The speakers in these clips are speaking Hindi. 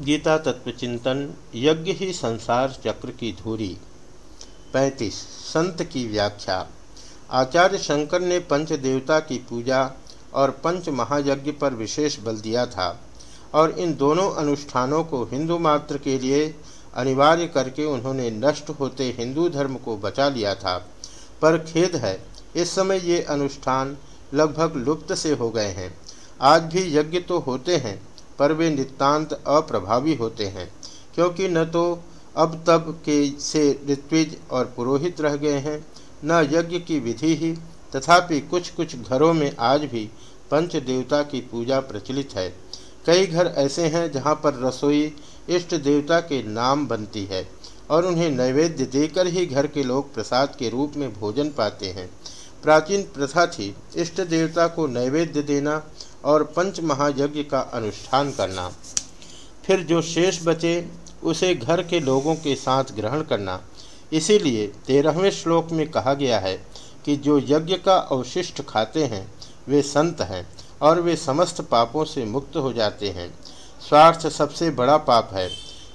गीता तत्व चिंतन यज्ञ ही संसार चक्र की धूरी। पैंतीस, संत की व्याख्या। आचार्य शंकर ने पंच देवता की पूजा और पंच महायज्ञ पर विशेष बल दिया था और इन दोनों अनुष्ठानों को हिंदू मात्र के लिए अनिवार्य करके उन्होंने नष्ट होते हिंदू धर्म को बचा लिया था। पर खेद है, इस समय ये अनुष्ठान लगभग लुप्त से हो गए हैं। आज भी यज्ञ तो होते हैं पर वे नितांत अप्रभावी होते हैं, क्योंकि न तो अब तब के से ऋत्विज और पुरोहित रह गए हैं, न यज्ञ की विधि ही, तथापि कुछ कुछ घरों में आज भी पंच देवता की पूजा प्रचलित है। कई घर ऐसे हैं जहाँ पर रसोई इष्ट देवता के नाम बनती है, और उन्हें नैवेद्य देकर ही घर के लोग प्रसाद के रूप में भोजन पाते हैं। प्राचीन प्रथा थी इष्ट देवता को नैवेद्य देना और पंच महायज्ञ का अनुष्ठान करना। फिर जो शेष बचे, उसे घर के लोगों के साथ ग्रहण करना। इसीलिए तेरहवें श्लोक में कहा गया है कि जो यज्ञ का अवशिष्ट खाते हैं, वे संत हैं और वे समस्त पापों से मुक्त हो जाते हैं। स्वार्थ सबसे बड़ा पाप है।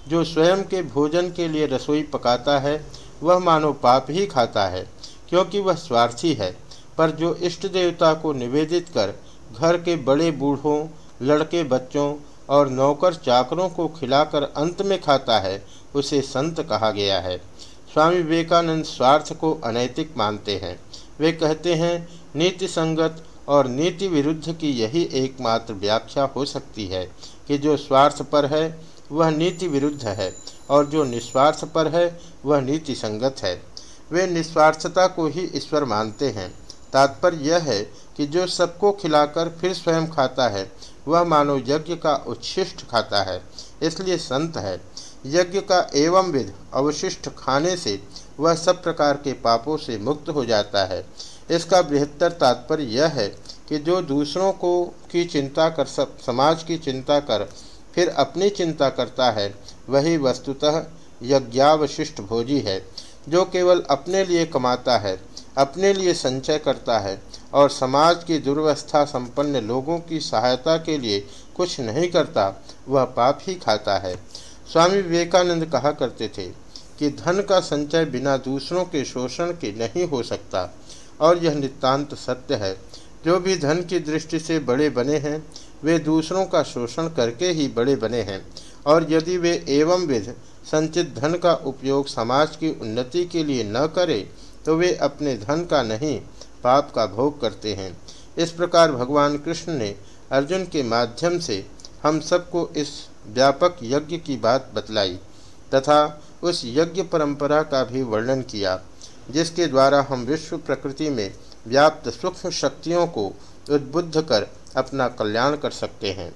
जो स्वयं के भोजन के लिए रसोई पकाता है, वह मानो पाप ही खाता है, क्योंकि वह स्वार्थी है। पर जो इष्ट देवता को निवेदित कर घर के बड़े बूढ़ों, लड़के बच्चों और नौकर चाकरों को खिलाकर अंत में खाता है, उसे संत कहा गया है। स्वामी विवेकानंद स्वार्थ को अनैतिक मानते हैं। वे कहते हैं, नीति संगत और नीति विरुद्ध की यही एकमात्र व्याख्या हो सकती है कि जो स्वार्थ पर है, वह नीति विरुद्ध है और जो निस्वार्थ पर है, वह नीति संगत है। वे निस्वार्थता को ही ईश्वर मानते हैं। तात्पर्य यह है कि जो सबको खिलाकर फिर स्वयं खाता है, वह मानव यज्ञ का उच्छिष्ट खाता है, इसलिए संत है। यज्ञ का एवं विध अवशिष्ट खाने से वह सब प्रकार के पापों से मुक्त हो जाता है। इसका बृहत्तर तात्पर्य यह है कि जो दूसरों को की चिंता कर, सब समाज की चिंता कर, फिर अपनी चिंता करता है, वही वस्तुतः यज्ञावशिष्ट भोजी है, जो केवल अपने लिए कमाता है। अपने लिए संचय करता है और समाज की दुर्वस्था संपन्न लोगों की सहायता के लिए कुछ नहीं करता, वह पाप ही खाता है। स्वामी विवेकानंद कहा करते थे कि धन का संचय बिना दूसरों के शोषण के नहीं हो सकता, और यह नितांत सत्य है। जो भी धन की दृष्टि से बड़े बने हैं, वे दूसरों का शोषण करके ही बड़े बने हैं, और यदि वे एवं विध संचित धन का उपयोग समाज की उन्नति के लिए न करें तो वे अपने धन का नहीं, पाप का भोग करते हैं। इस प्रकार भगवान कृष्ण ने अर्जुन के माध्यम से हम सबको इस व्यापक यज्ञ की बात बतलाई तथा उस यज्ञ परंपरा का भी वर्णन किया, जिसके द्वारा हम विश्व प्रकृति में व्याप्त सूक्ष्म शक्तियों को उद्बुद्ध कर अपना कल्याण कर सकते हैं।